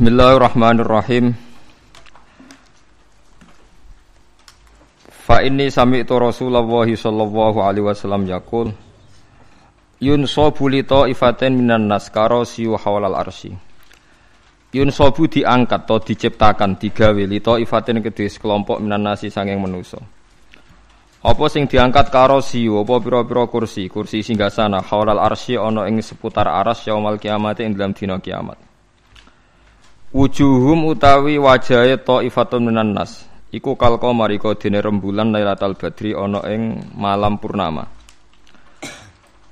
Bismillahirrahmanirrahim. Fa inni sami'tu Rasulullah sallallahu alaihi wasallam yaqul Yunsabu li ta'ifatin minan nas karasiyu hawlal arsy. Yunsabu diangkat atau diciptakan digawe li ta'ifatin kedhe sekelompok minan nasi sanging manusa. Apa sing diangkat karasiyu apa pira-pira kursi, kursi singgasana hawlal arsy ana ing seputar aras yaumul kiamat ing dalam dina kiamat. Wujuhum utawi wajahe taifatun minan nas. Iku kal qamar iku dene rembulan Lailatul Badri ana ing malam purnama.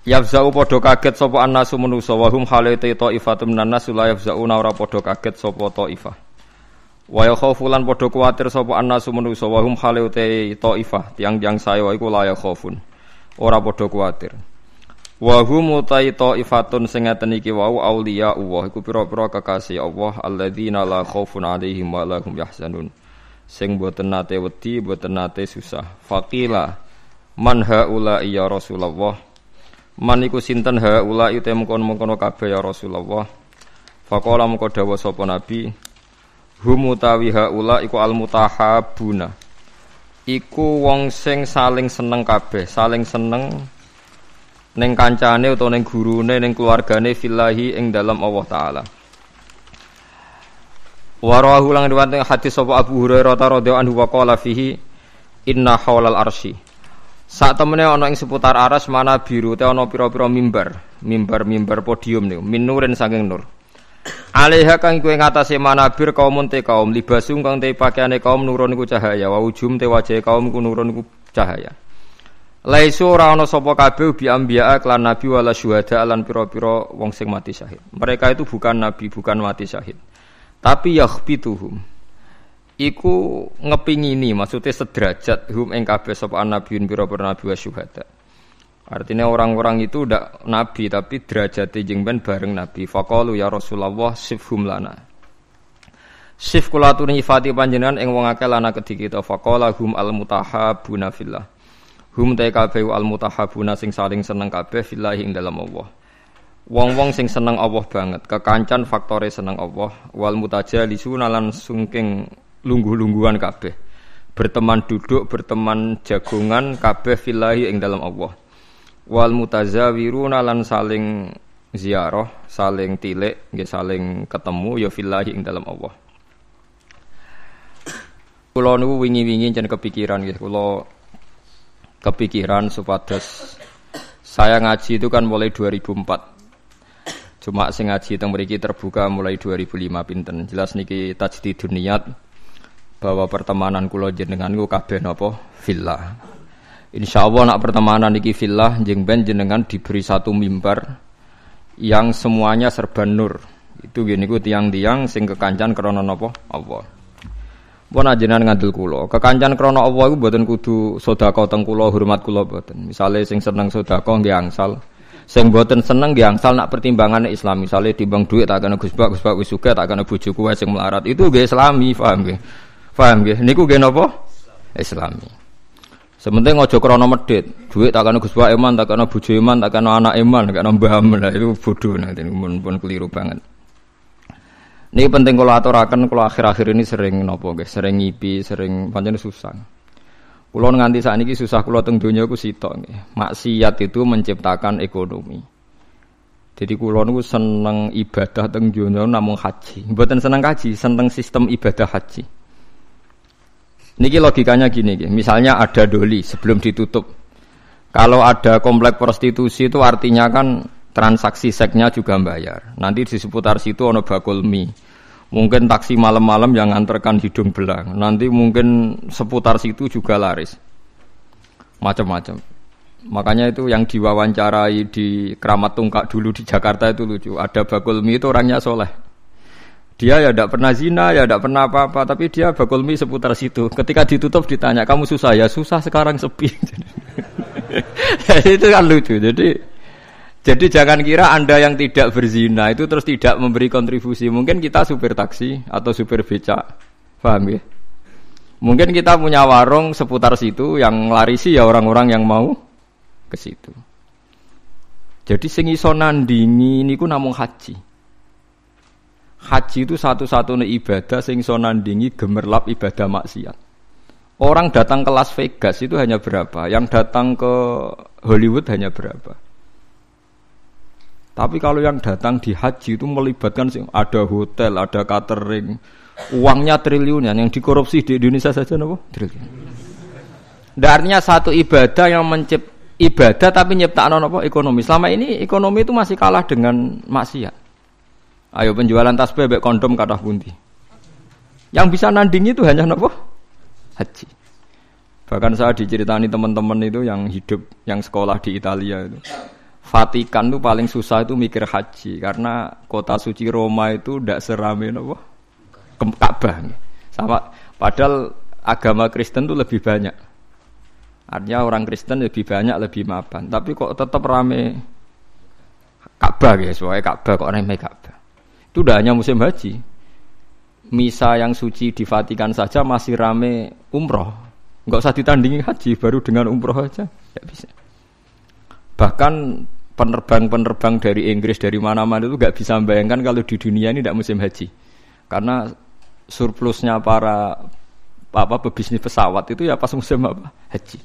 Yafzau padha kaget sapa annasu manusa wa hum halaita taifatun minan nas la yafzauna ora padha kaget sapa taifah. Wa yakhafulan padha kuwatir sapa annasu manusa wa hum halaita taifah tiang-tiang saya iku la yakhafun. Ora padha kuwatir. Wa hum taifatun sing ngaten iki wau auliya Allah iku pira-pira kekasih Allah alladzina la khaufun alaihim wa lahum yahzanun. Sing boten nate wedi, boten nate susah. Faqila man haula ya Rasulullah. Man iku sinten haula ite mengkon-mengkono kabeh ya Rasulullah. Faqala mengko dawuh sapa nabi hum utawi haula iku al mutahabuna. Iku wong sing saling seneng kabeh, saling seneng ning kancane utawa ning gurune ning keluargane fillahi ing dalam Allah taala. Warahu lang riwayat hadis sapa Abu Hurairah radhiyallahu anhu wa qala fihi inna haulal arsy. Saat temene ana ing seputar aras mana biru te ana pira-pira mimbar, mimbar-mimbar podium niku minuren saking nur. Alaiha kang iku ing atase manabir kaum te kaum libasung kang te pakaiane kaum nurun iku cahaya wa ujum te wajahe kaum iku nurun iku cahaya. Laisu ora ana sapa kabeh bi anbiya klan nabi wala syuhada lan pira-pira wong sing mati syahid. Mereka itu bukan nabi, bukan mati syahid. Tapi yakhbituhum. Iku ngepingini maksudnya sederajat hum ing kabeh sapa nabiun pira-pira nabi wa syuhada. Artinya orang-orang itu ndak nabi tapi derajat jeng ben bareng nabi. Faqalu ya Rasulullah sifhum lana. Sif kula nyifati panjenengan ing wong akeh lana kedhi kita faqala hum al mutahabuna fillah. Hum ta kabeh al mutahabuna sing saling seneng kabeh fillahi ing dalam Allah. Wong-wong sing seneng Allah banget, kekancan faktore seneng Allah, wal mutajalisuna lan sungking lungguh-lungguhan kabeh. Berteman duduk, berteman jagongan kabeh fillahi ing dalam Allah. Wal mutazawiruna lan saling ziarah, saling tilik, nggih saling ketemu ya fillahi ing dalam Allah. Kula niku wingi-wingi jan kepikiran nggih kula kepikiran supados saya ngaji itu kan mulai 2004 Cuma sing ngaji teng mriki terbuka mulai 2005 pinten. Jelas niki tajdidun niat bahwa pertemanan kula jenengan ku kabeh napa fillah. Insyaallah nak pertemanan niki fillah jeng ben jenengan diberi satu mimbar yang semuanya serba nur. Itu gini ku tiang-tiang sing kekancan krana napa Allah. Pun ajenan ngandel kula. Kekancan krana Allah iku mboten kudu sedekah teng kula, hormat kula mboten. Misale sing seneng sedekah nggih angsal. Sing boten seneng nggih angsal nak pertimbangan Islam. Misale timbang duit tak kena Gus Bak, Gus Bak wis sugih tak kena bojoku wae sing melarat. Itu nggih Islami, paham nggih? Paham nggih? Niku nggih napa? Islami. Sementing aja krana medhit. Duit tak kena Gus Bak iman, tak kena bojo iman, tak kena anak iman, tak kena mbah Nah, itu bodoh nanti pun, pun keliru banget. Ini penting kalau aturakan kalau akhir-akhir ini sering nopo guys, sering ngipi, sering pancen susah. Kulo nganti saat ini susah kulo teng dunia ku sitok. Maksiat itu menciptakan ekonomi. Jadi kulo niku seneng ibadah teng dunia namun haji. Mboten seneng haji, seneng sistem ibadah haji. Niki logikanya gini, gini. misalnya ada doli sebelum ditutup. Kalau ada komplek prostitusi itu artinya kan transaksi seksnya juga bayar. Nanti di seputar situ ono bakul mie. Mungkin taksi malam-malam yang nganterkan hidung belang. Nanti mungkin seputar situ juga laris. Macam-macam. Makanya itu yang diwawancarai di Keramat Tungkak dulu di Jakarta itu lucu. Ada bakul mie itu orangnya soleh. Dia ya tidak pernah zina, ya tidak pernah apa-apa, tapi dia bakul mie seputar situ. Ketika ditutup ditanya, kamu susah ya? Susah sekarang sepi. itu kan lucu. Jadi jadi jangan kira Anda yang tidak berzina itu terus tidak memberi kontribusi. Mungkin kita supir taksi atau supir becak. Paham ya? Mungkin kita punya warung seputar situ yang larisi ya orang-orang yang mau ke situ. Jadi sing iso nandingi niku namung haji. Haji itu satu-satunya ibadah sing so nandingi gemerlap ibadah maksiat. Orang datang ke Las Vegas itu hanya berapa? Yang datang ke Hollywood hanya berapa? Tapi kalau yang datang di haji itu melibatkan sih ada hotel, ada catering, uangnya triliunan yang dikorupsi di Indonesia saja nopo triliun. Dan artinya satu ibadah yang mencip ibadah tapi nyiptakan apa ekonomi. Selama ini ekonomi itu masih kalah dengan maksiat. Ayo penjualan tas bebek kondom kata bunti. Yang bisa nanding itu hanya nopo haji. Bahkan saya diceritani teman-teman itu yang hidup, yang sekolah di Italia itu. Vatikan itu paling susah itu mikir haji karena kota suci Roma itu tidak serame nopo Ka'bah. Sama padahal agama Kristen itu lebih banyak. Artinya orang Kristen lebih banyak lebih mapan. Tapi kok tetap rame Ka'bah ya, soalnya Ka'bah kok rame Ka'bah. Itu udah hanya musim haji. Misa yang suci di Vatikan saja masih rame umroh. Enggak usah ditandingi haji, baru dengan umroh aja. Ya bisa. Bahkan penerbang-penerbang dari Inggris dari mana-mana itu nggak bisa membayangkan kalau di dunia ini tidak musim haji. Karena surplusnya para apa pebisnis pesawat itu ya pas musim apa? Haji.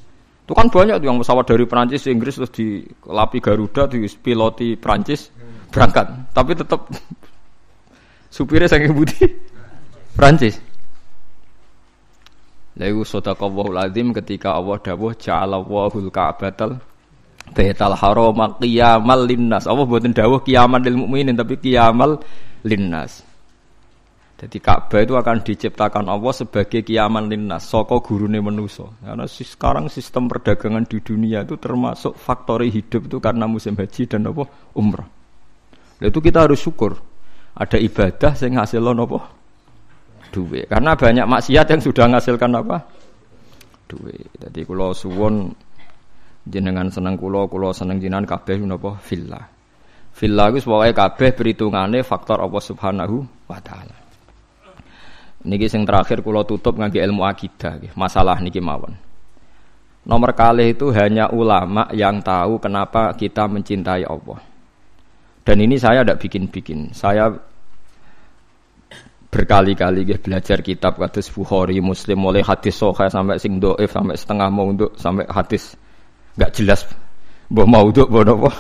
Itu kan banyak tuh yang pesawat dari Prancis Inggris terus di lapi Garuda di piloti Prancis berangkat. Tapi tetap supirnya sangat budi Prancis Lalu sodakallahul azim ketika Allah dawuh ja'alallahul ka'batal Baital haram qiyamal linnas. Allah mboten dawuh kiamal lil mukminin tapi kiamal linnas. Jadi Ka'bah itu akan diciptakan Allah sebagai kiaman linnas, soko gurune manusia. Karena sekarang sistem perdagangan di dunia itu termasuk faktor hidup itu karena musim haji dan apa umrah. Nah, itu kita harus syukur. Ada ibadah yang ngasilkan apa? Duit. Karena banyak maksiat yang sudah menghasilkan apa? Duit. Jadi kalau suwon jenengan seneng kulo, kulo seneng jenengan kabeh menapa villa. Villa iku pokoke kabeh perhitungane faktor Allah Subhanahu wa taala. Niki sing terakhir kulo tutup ngangge ilmu akidah masalah niki mawon. Nomor kali itu hanya ulama yang tahu kenapa kita mencintai Allah. Dan ini saya tidak bikin-bikin. Saya berkali-kali belajar kitab kados Bukhari, Muslim mulai hadis sahih sampai sing doif sampai setengah mau untuk sampai hadis nggak jelas mau maudhu mbah napa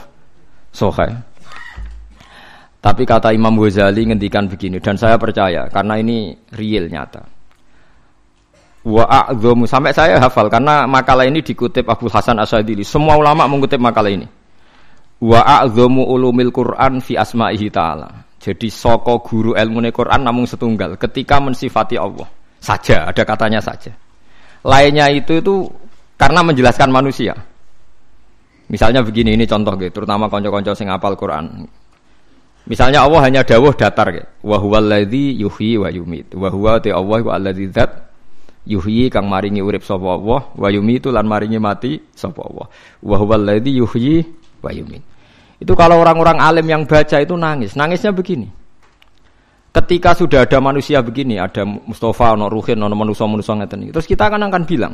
sahih. Tapi kata Imam Ghazali ngendikan begini dan saya percaya karena ini real nyata. Wa sampai saya hafal karena makalah ini dikutip Abu Hasan Asyadili. Semua ulama mengutip makalah ini. Wa ulumil Quran fi asma'ihi ta'ala. Jadi soko guru ilmu Quran namun setunggal ketika mensifati Allah saja ada katanya saja. Lainnya itu itu karena menjelaskan manusia. Misalnya begini, ini contoh gitu, terutama konco-konco sing apal Quran. Misalnya Allah hanya dawuh datar gitu. Wa huwallazi yuhyi wa yumit. Wa huwa Allah wa allazi zat yuhyi kang maringi urip sapa Allah wa yumitu lan maringi mati sapa Allah. Wa huwallazi yuhyi wa yumit. Itu kalau orang-orang alim yang baca itu nangis. Nangisnya begini. Ketika sudah ada manusia begini, ada Mustafa, ono Ruhin, ono manusia-manusia ngeten Terus kita akan akan bilang,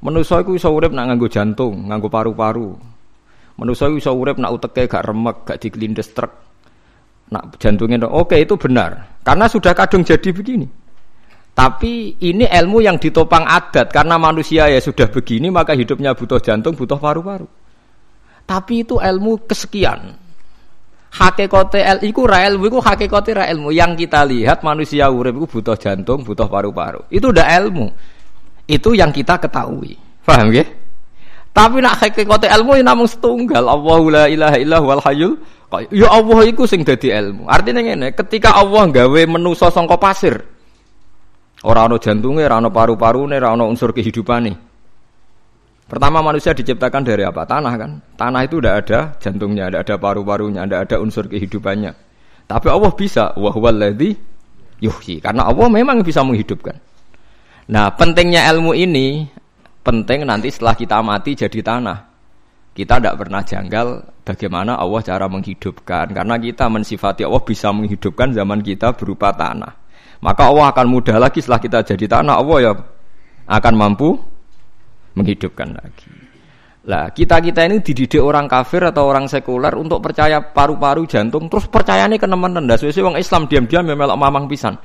manusia itu iso urip nak nganggo jantung, nganggo paru-paru, Manusia bisa urip nak uteke gak remek, gak dikelindes truk. Nak jantungnya oke itu benar. Karena sudah kadung jadi begini. Tapi ini ilmu yang ditopang adat karena manusia ya sudah begini maka hidupnya butuh jantung, butuh paru-paru. Tapi itu ilmu kesekian. Hakikote el iku ra ilmu iku hakikote ra ilmu. Yang kita lihat manusia urip iku butuh jantung, butuh paru-paru. Itu udah ilmu. Itu yang kita ketahui. Paham ya? Tapi nak hakikate ilmu ya namung setunggal. Allahu la ilaha illa huwal hayyul Ya Allah iku sing dadi ilmu. Artinya ngene, ketika Allah gawe menusa sangka pasir, ora ana jantunge, ora ana paru-parune, ora ana unsur kehidupane. Pertama manusia diciptakan dari apa? Tanah kan. Tanah itu tidak ada jantungnya, tidak ada paru-parunya, tidak ada unsur kehidupannya. Tapi Allah bisa, wa huwallazi yuhyi. Karena Allah memang bisa menghidupkan. Nah, pentingnya ilmu ini penting nanti setelah kita mati jadi tanah. Kita tidak pernah janggal bagaimana Allah cara menghidupkan. Karena kita mensifati Allah bisa menghidupkan zaman kita berupa tanah. Maka Allah akan mudah lagi setelah kita jadi tanah. Allah ya akan mampu menghidupkan lagi. Lah, kita-kita ini dididik orang kafir atau orang sekuler untuk percaya paru-paru jantung terus percayane ndak suwe wong Islam diam-diam ya melok mamang pisan.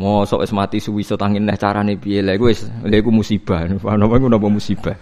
Mosok wis mati suwi so tangin neh carane piye lha iku wis lha iku musibah. Napa iku napa musibah.